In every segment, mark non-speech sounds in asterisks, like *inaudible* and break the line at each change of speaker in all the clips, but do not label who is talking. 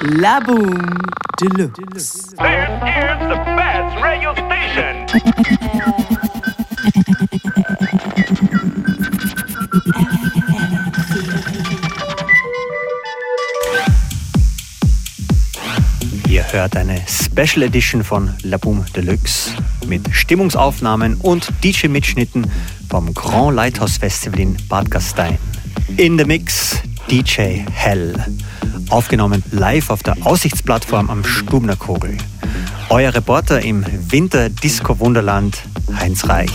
La Boom Deluxe.
This is the best radio station.
Ihr hört eine Special Edition von La Boom Deluxe mit Stimmungsaufnahmen und DJ-Mitschnitten vom Grand Lighthouse Festival in Bad Gastein. In the Mix DJ Hell. Aufgenommen live auf der Aussichtsplattform am Stubner Kogel. Euer Reporter im Winter Disco Wunderland Heinz Reich.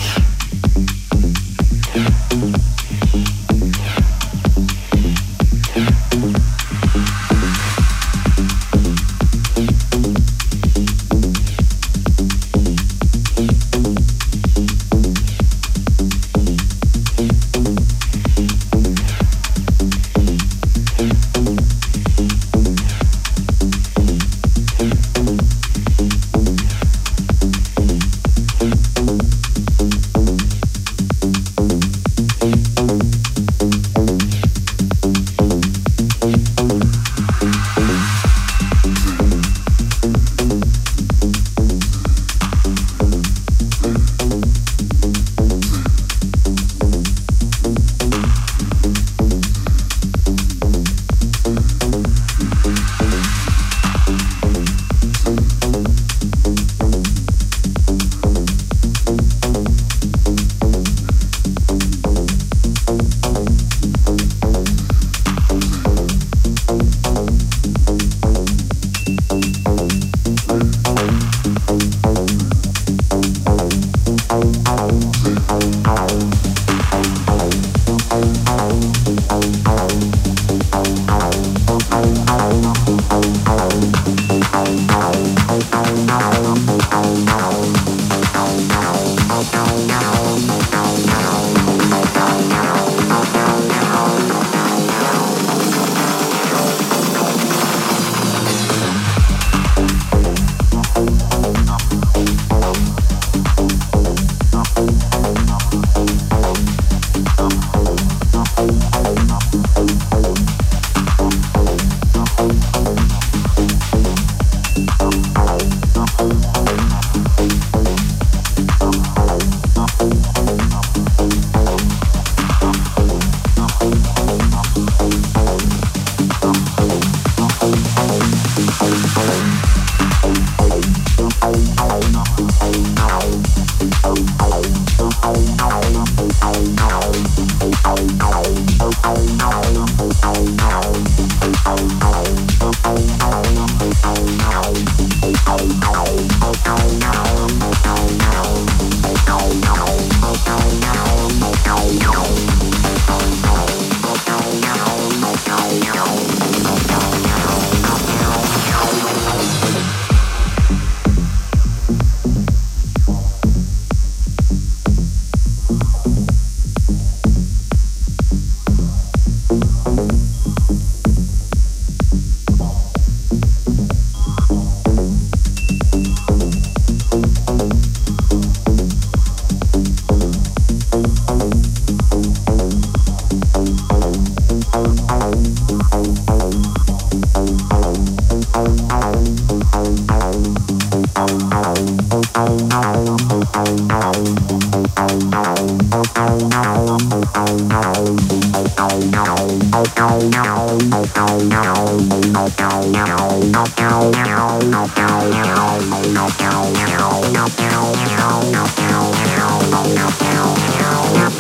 Now.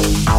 Bye.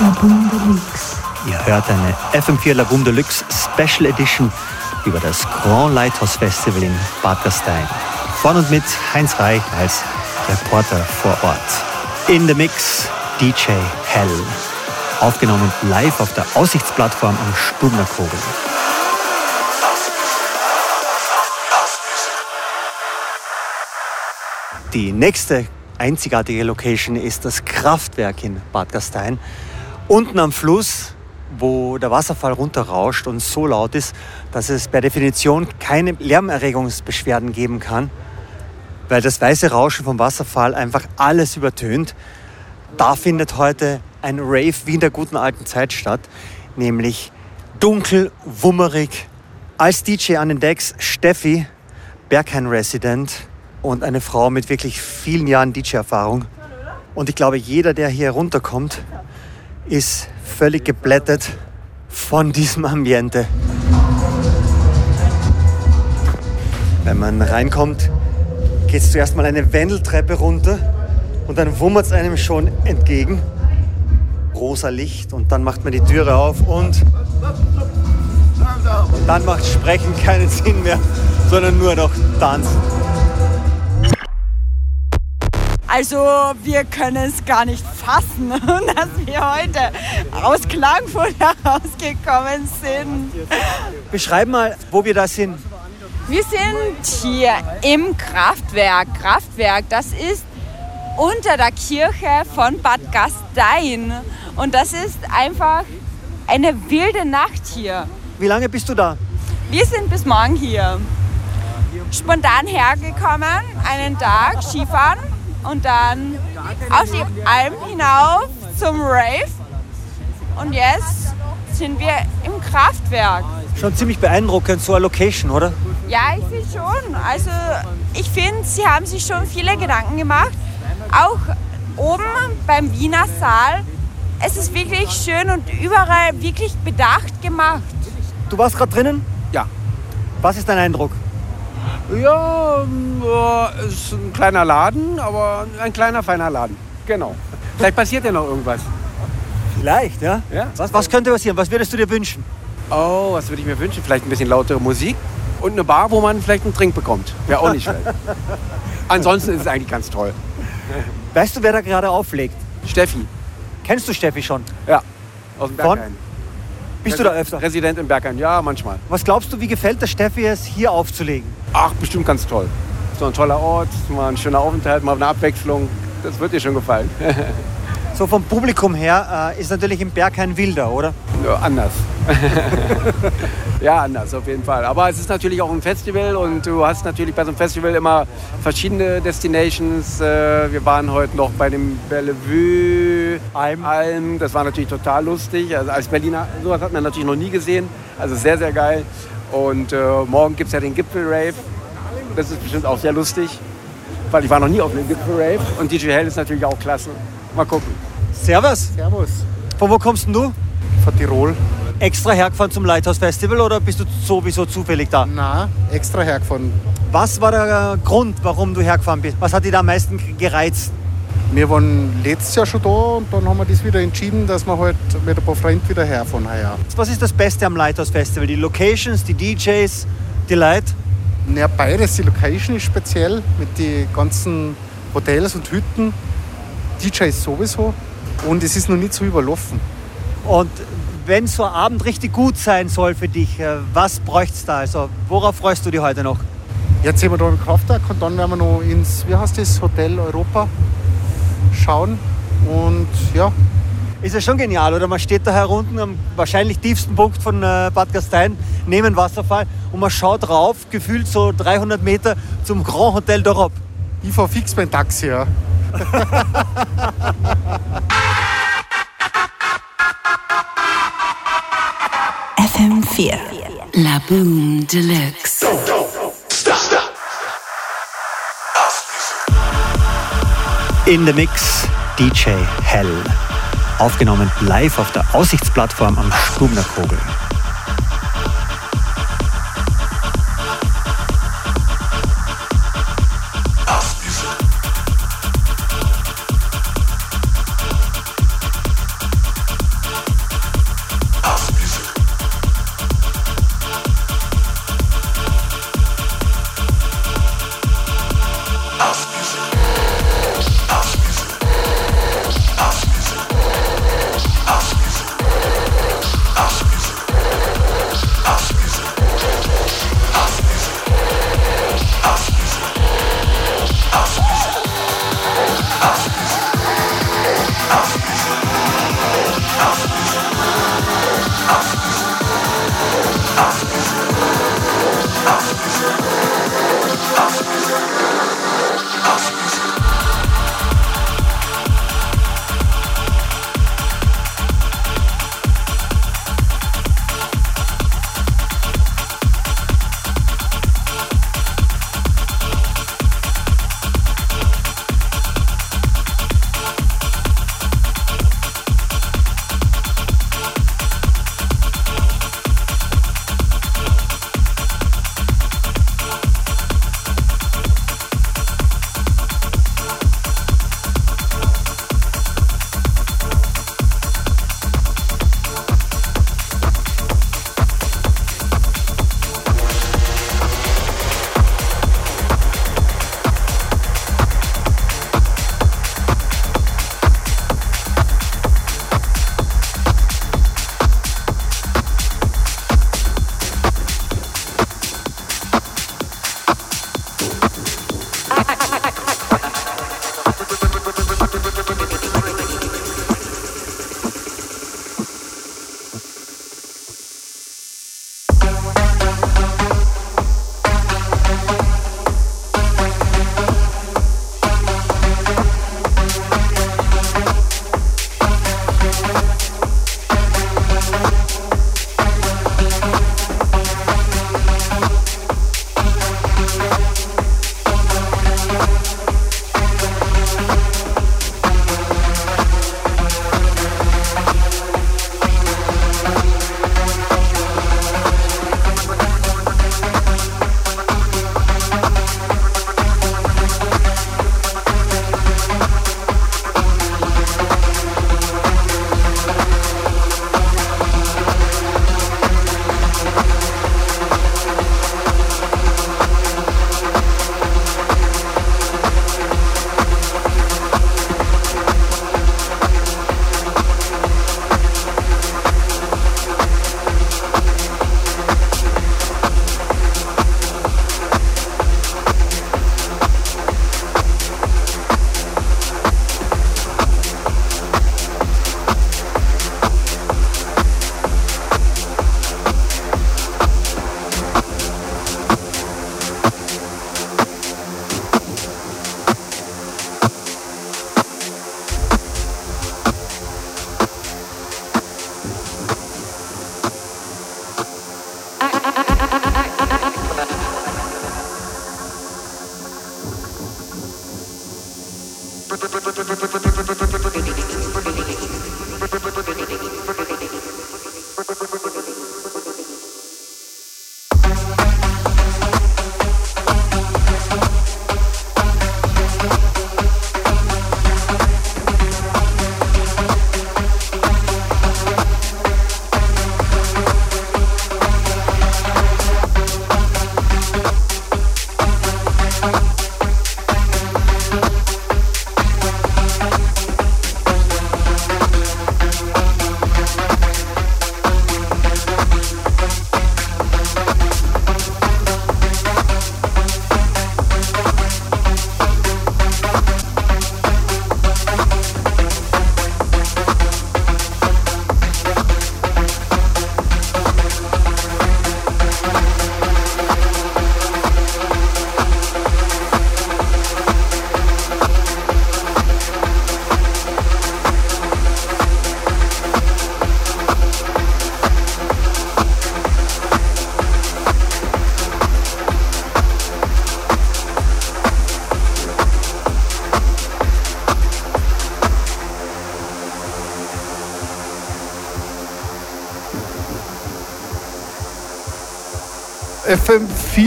Ihr hört eine FM4 Laboom Deluxe Special Edition über das Grand Lighthouse Festival in Bad Gastein. Von und mit Heinz Reich als Reporter vor Ort. In the Mix DJ Hell. Aufgenommen live auf der Aussichtsplattform am Stubner Kogel. Die nächste einzigartige Location ist das Kraftwerk in Bad Gastein. Unten am Fluss, wo der Wasserfall runterrauscht und so laut ist, dass es per Definition keine Lärmerregungsbeschwerden geben kann, weil das weiße Rauschen vom Wasserfall einfach alles übertönt. Da findet heute ein Rave wie in der guten alten Zeit statt, nämlich dunkel, wummerig. Als DJ an den Decks Steffi, Berghain-Resident, und eine Frau mit wirklich vielen Jahren DJ-Erfahrung. Und ich glaube, jeder, der hier runterkommt, ist völlig geblättet von diesem Ambiente. Wenn man reinkommt, geht es zuerst mal eine Wendeltreppe runter und dann wummert es einem schon entgegen. Rosa Licht und dann macht man die Türe auf und dann macht Sprechen keinen Sinn mehr, sondern nur noch Tanzen.
Also wir können es gar nicht fassen, *laughs* dass wir heute aus Klagenfurt herausgekommen sind.
Beschreib mal, wo wir da sind.
Wir sind hier im Kraftwerk. Kraftwerk, das ist unter der Kirche von Bad Gastein. Und das ist einfach eine wilde Nacht hier.
Wie lange bist du da?
Wir sind bis morgen hier. Spontan hergekommen, einen Tag Skifahren und dann auf die Alm hinauf zum Rave. Und jetzt sind wir im Kraftwerk.
Schon ziemlich beeindruckend, so eine Location, oder?
Ja, ich finde schon. Also ich finde, sie haben sich schon viele Gedanken gemacht. Auch oben beim Wiener Saal. Es ist wirklich schön und überall wirklich bedacht gemacht.
Du warst gerade drinnen?
Ja.
Was ist dein Eindruck?
Ja, äh, ist ein kleiner Laden, aber ein kleiner, feiner Laden. Genau. Vielleicht passiert ja noch irgendwas.
Vielleicht, ja?
Ja.
Was, was könnte passieren? Was würdest du dir wünschen?
Oh, was würde ich mir wünschen? Vielleicht ein bisschen lautere Musik und eine Bar, wo man vielleicht einen Trink bekommt. Wäre auch nicht schlecht. *laughs* Ansonsten ist es eigentlich ganz toll.
Weißt du, wer da gerade auflegt?
Steffi.
Kennst du Steffi schon?
Ja. Aus dem
Von?
Berghain.
Bist du da öfter?
Resident in Berghain. Ja, manchmal.
Was glaubst du, wie gefällt der Steffi es, hier aufzulegen?
Ach, bestimmt ganz toll. So ein toller Ort, mal ein schöner Aufenthalt, mal eine Abwechslung. Das wird dir schon gefallen. *laughs*
So vom Publikum her äh, ist natürlich im Berghain wilder, oder?
Ja, anders. *laughs* ja, anders auf jeden Fall. Aber es ist natürlich auch ein Festival und du hast natürlich bei so einem Festival immer verschiedene Destinations. Äh, Wir waren heute noch bei dem Bellevue
Alm.
Alm. Das war natürlich total lustig. Also als Berliner, sowas hat man natürlich noch nie gesehen. Also sehr, sehr geil. Und äh, morgen gibt es ja den Gipfel-Rave. Das ist bestimmt auch sehr lustig. Weil ich war noch nie auf einem Gipfel-Rave. Und DJ Hell ist natürlich auch klasse. Mal gucken.
Servus.
Servus.
Von wo kommst denn du?
Von Tirol.
Extra hergefahren zum Lighthouse Festival oder bist du sowieso zufällig da?
Na, extra hergefahren.
Was war der Grund, warum du hergefahren bist? Was hat dich da am meisten gereizt?
Wir waren letztes Jahr schon da und dann haben wir das wieder entschieden, dass wir halt mit ein paar Freunden wieder herfahren heuer.
Was ist das Beste am Lighthouse Festival? Die Locations, die DJs, die Leute?
Ja, beides. Die Location ist speziell mit den ganzen Hotels und Hütten. DJs sowieso. Und es ist noch nicht so überlaufen.
Und wenn so ein Abend richtig gut sein soll für dich, äh, was bräuchte es da? Also worauf freust du dich heute noch?
Jetzt sind wir da im Kraftwerk und dann werden wir noch ins, wie heißt das, Hotel Europa schauen. Und ja,
Ist ja schon genial, oder? Man steht da herunten am wahrscheinlich tiefsten Punkt von äh, Bad Gastein, neben Wasserfall und man schaut rauf, gefühlt so 300 Meter zum Grand Hotel d'Europe.
ich fahre fix mein Taxi. Ja. *laughs*
FM4. Laboom Deluxe.
In the Mix DJ Hell. Aufgenommen live auf der Aussichtsplattform am Stubner Kogel.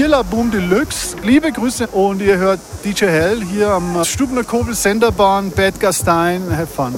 FM4 La Boom Deluxe. Liebe Grüße und ihr hört DJ Hell hier am Stubner Kobel Senderbahn Bad Gastein. Have fun.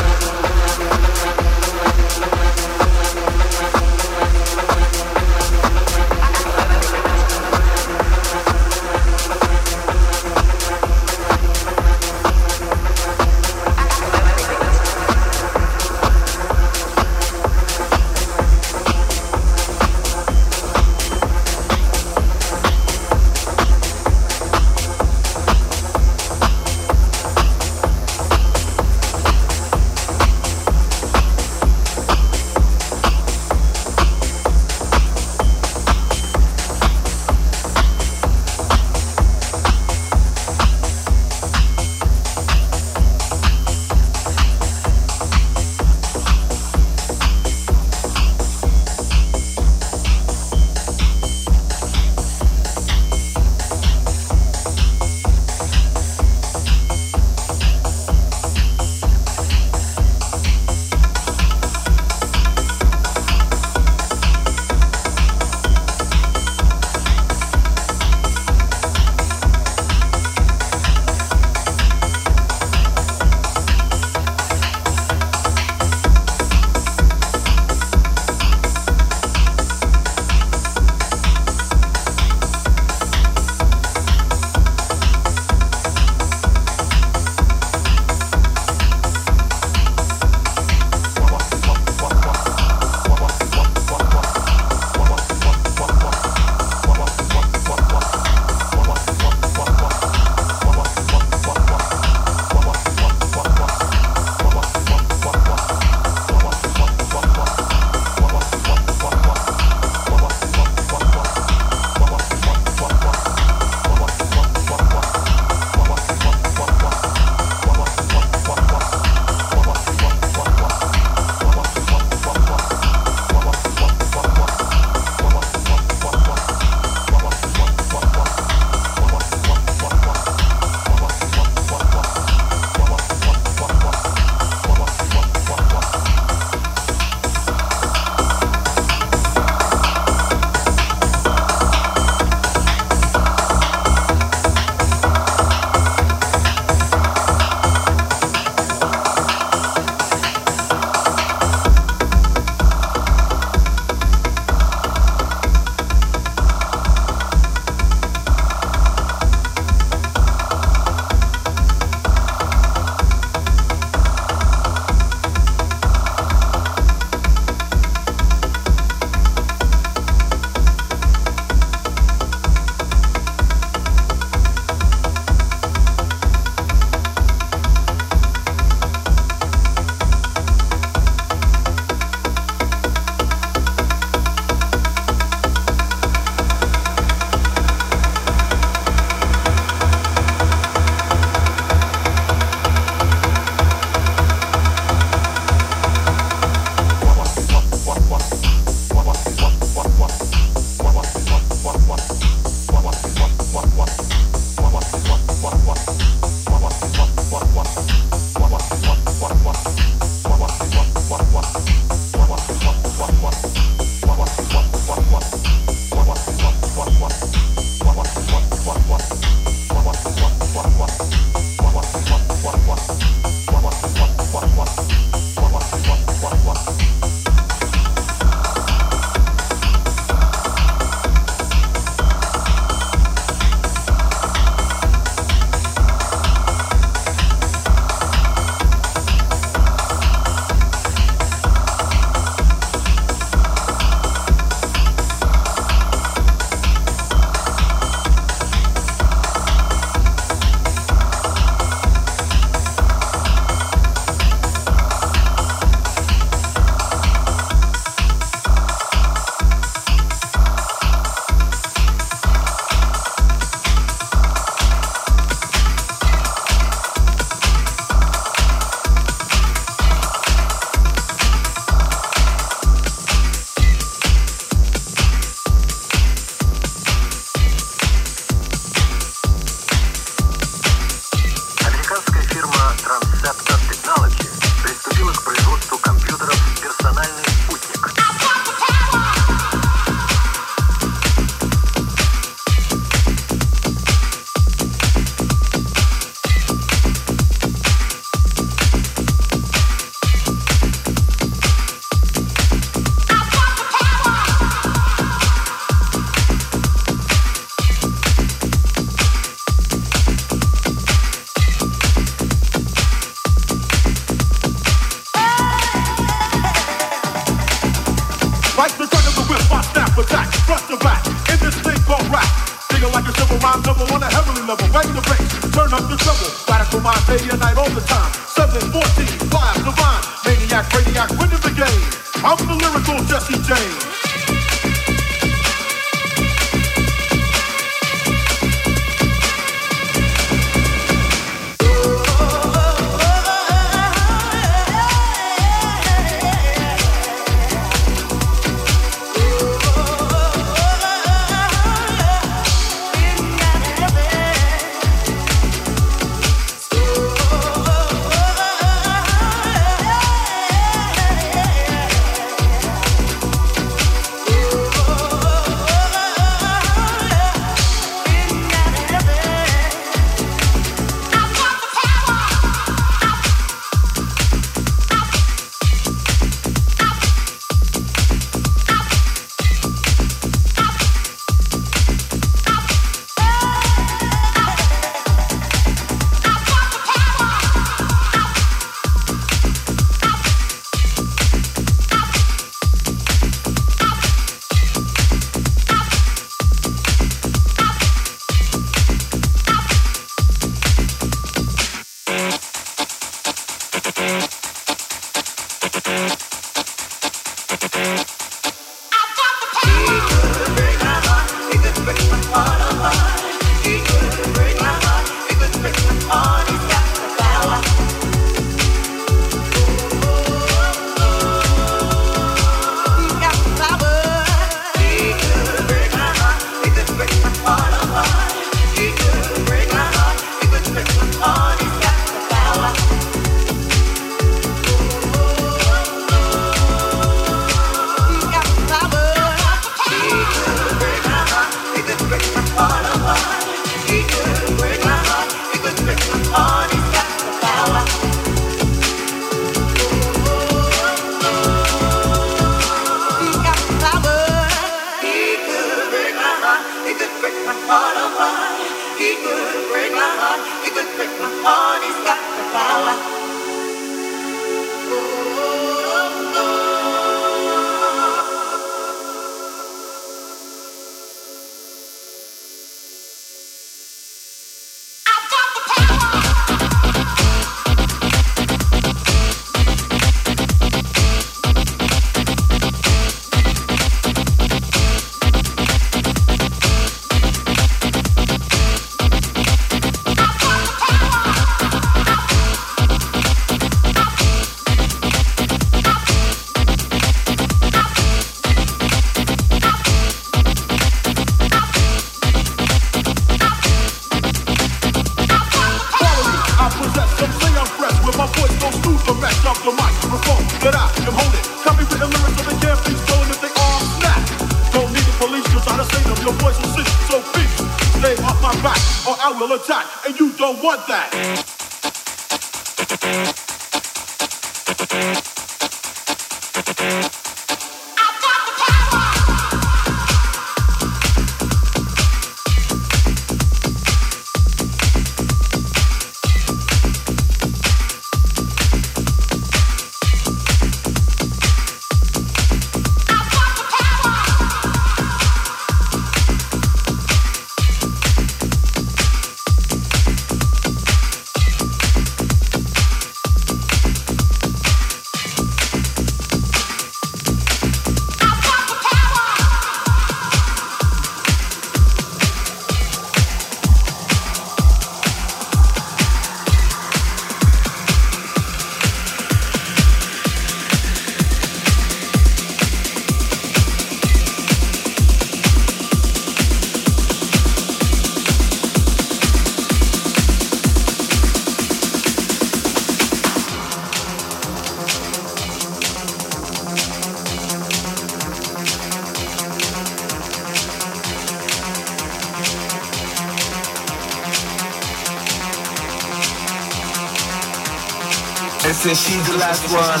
Since she's the last one.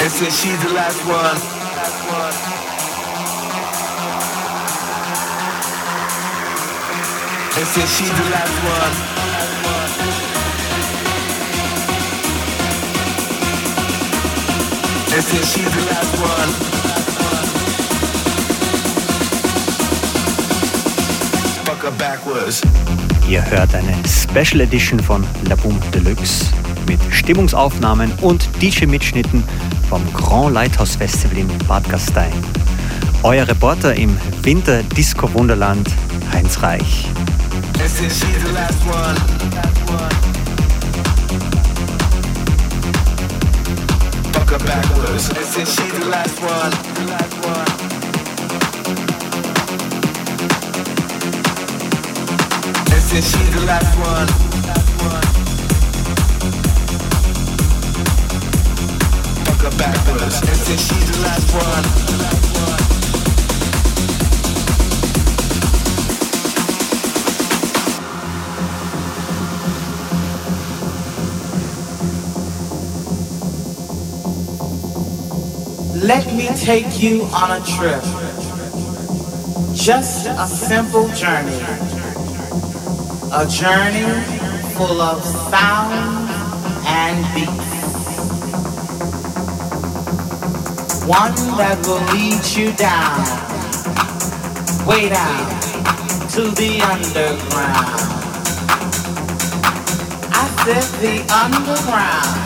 And since she's the last one. And since she's the last one. And since she's the last one.
Ihr hört eine Special Edition von La Boom Deluxe mit Stimmungsaufnahmen und DJ-Mitschnitten vom Grand Lighthouse Festival in Bad Gastein. Euer Reporter im Winter Disco Wunderland, Heinz Reich. Backwards. She's the last one. She's the last one. Fuck her backwards. And she's the last one.
Let me take you on a trip. Just a simple journey a journey full of sound and beats. One that will lead you down, way down to the underground. I said the underground,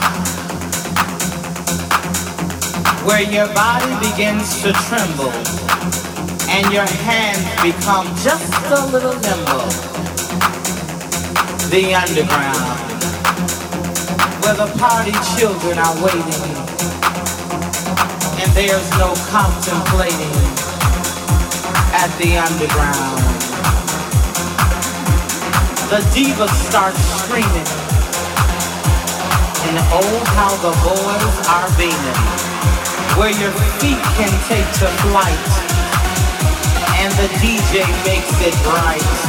where your body begins to tremble and your hands become just a little nimble the underground, where the party children are waiting, and there's no contemplating at the underground. The diva starts screaming, and oh how the boys are beaming, where your feet can take to flight, and the DJ makes it bright.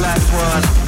last one.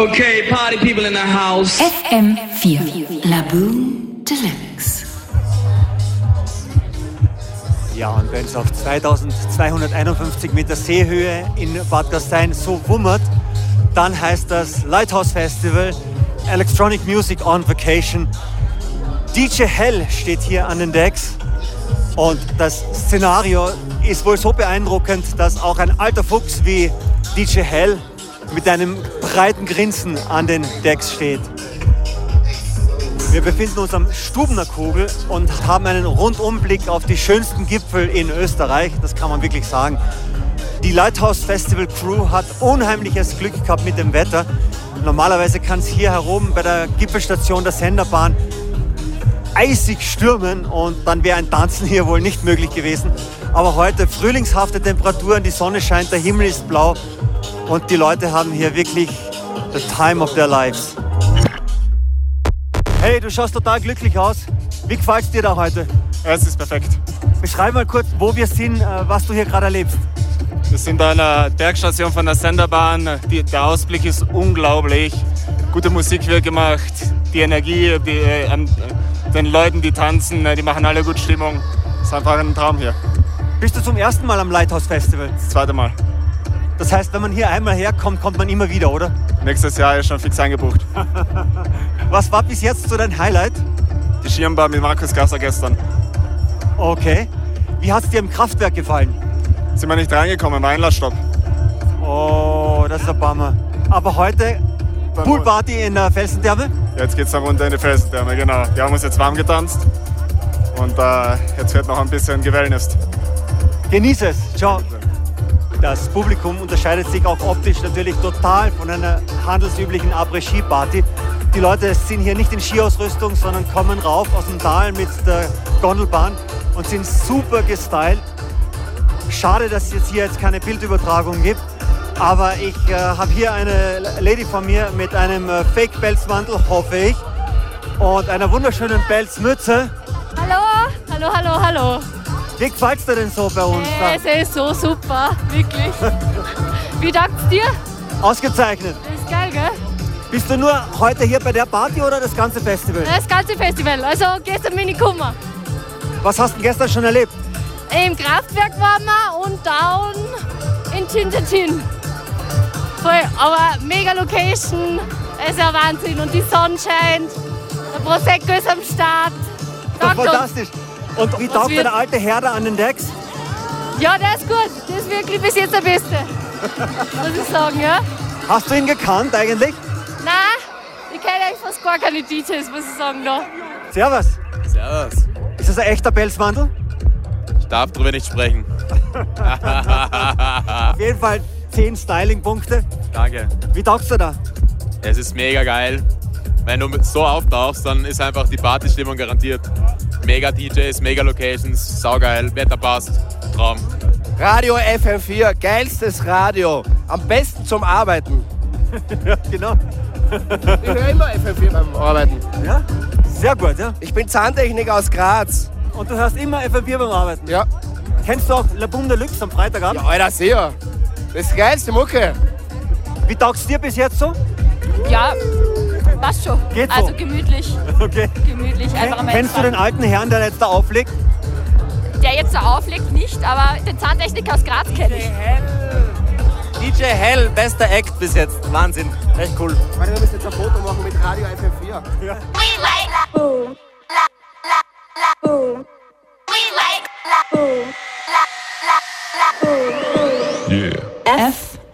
Okay, party people in the house.
FM4 Laboon Deluxe.
Ja, und wenn es auf 2251 Meter Seehöhe in Bad Gastein so wummert, dann heißt das Lighthouse Festival Electronic Music on Vacation. DJ Hell steht hier an den Decks und das Szenario ist wohl so beeindruckend, dass auch ein alter Fuchs wie DJ Hell mit einem breiten Grinsen an den Decks steht. Wir befinden uns am Stubner Kugel und haben einen Rundumblick auf die schönsten Gipfel in Österreich. Das kann man wirklich sagen. Die Lighthouse Festival Crew hat unheimliches Glück gehabt mit dem Wetter. Normalerweise kann es hier herum bei der Gipfelstation der Senderbahn eisig stürmen und dann wäre ein Tanzen hier wohl nicht möglich gewesen. Aber heute frühlingshafte Temperaturen, die Sonne scheint, der Himmel ist blau und die Leute haben hier wirklich the time of their lives. Hey, du schaust total glücklich aus. Wie gefällt es dir da heute?
Es ist perfekt.
Beschreib mal kurz, wo wir sind, äh, was du hier gerade erlebst.
Wir sind an einer Bergstation von der Senderbahn. Die, der Ausblick ist unglaublich. Gute Musik wird gemacht. Die Energie, die, äh, an den Leuten, die tanzen, äh, die machen alle gut Stimmung. Es ist einfach ein Traum hier.
Bist du zum ersten Mal am Lighthouse Festival?
Das zweite Mal.
Das heißt, wenn man hier einmal herkommt, kommt man immer wieder, oder?
Nächstes Jahr ist schon fix eingebucht. *laughs*
Was war bis jetzt so dein Highlight?
Die Schirmbar mit Markus Gasser gestern.
Okay. Wie hat es dir im Kraftwerk gefallen?
Sind wir nicht reingekommen, war Einlassstopp.
Oh, das ist ein Bummer. Aber heute Poolparty in der Felsentherme?
Jetzt geht's dann runter in die Felsentherme, genau. Wir haben uns jetzt warm getanzt und äh, jetzt wird noch ein bisschen gewellnest.
Genieße es. Ciao. Das Publikum unterscheidet sich auch optisch natürlich total von einer handelsüblichen Après-Ski-Party. Die Leute sind hier nicht in Skiausrüstung, sondern kommen rauf aus dem Tal mit der Gondelbahn und sind super gestylt. Schade, dass es jetzt hier jetzt keine Bildübertragung gibt. Aber ich äh, habe hier eine Lady von mir mit einem äh, Fake-Pelzmantel, hoffe ich, und einer wunderschönen Pelzmütze.
Hallo, hallo, hallo, hallo.
Wie gefällt dir denn so bei uns?
Äh, es ist so super, wirklich. *laughs* Wie dankt's dir?
Ausgezeichnet.
Das ist geil, gell?
Bist du nur heute hier bei der Party oder das ganze Festival?
Das ganze Festival, also gestern bin ich gekommen.
Was hast du gestern schon erlebt?
Im Kraftwerk waren wir und down in Tintatin. Voll, aber mega Location, es ist ja Wahnsinn und die Sonne scheint, der Prosecco ist am Start. Taugt uns.
Und wie taugt der alte Herr da an den Decks?
Ja, der ist gut, der ist wirklich bis jetzt der Beste, muss ich sagen, ja.
Hast du ihn gekannt eigentlich?
Nein, ich kenne eigentlich fast gar keine DJs, muss ich sagen, da.
Servus.
Servus.
Ist das ein echter Pelzmantel?
Ich darf drüber nicht sprechen. *laughs*
Auf jeden Fall 10 Styling-Punkte.
Danke.
Wie taugst du da?
Es ist mega geil. Wenn du so auftauchst, dann ist einfach die Partystimmung garantiert. Mega DJs, mega Locations, saugeil, Wetter passt, Traum.
Radio FM4, geilstes Radio. Am besten zum Arbeiten. *laughs*
ja, genau.
Ich höre immer FM4 beim Arbeiten.
Ja? Sehr gut, ja.
Ich bin Zahntechniker aus Graz.
Und du hörst immer FM4 beim Arbeiten?
Ja.
Kennst du auch La Boom Deluxe am Freitagabend?
Ja, Alter, sehr. Das ist die geilste Mucke.
Wie taugst dir bis jetzt so?
Ja, passt schon.
Geht so.
Also gemütlich, *laughs*
Okay.
gemütlich, einfach mal
Kennst du den alten Herrn, der jetzt da auflegt?
Der jetzt da auflegt, nicht, aber den Zahntechniker aus Graz kenne ich.
DJ Hell, bester Act bis jetzt. Wahnsinn. Echt cool. Warte, wir müssen jetzt ein Foto machen mit Radio FM4.
Ja.
Boom. La, la, la, boom. We like la, boom. La, la, la, boom.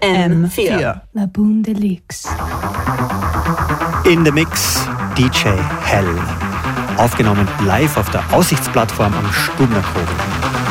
FM4 Laboon Deluxe.
In the Mix DJ Hell. Aufgenommen live auf der Aussichtsplattform am Stubner Kogel.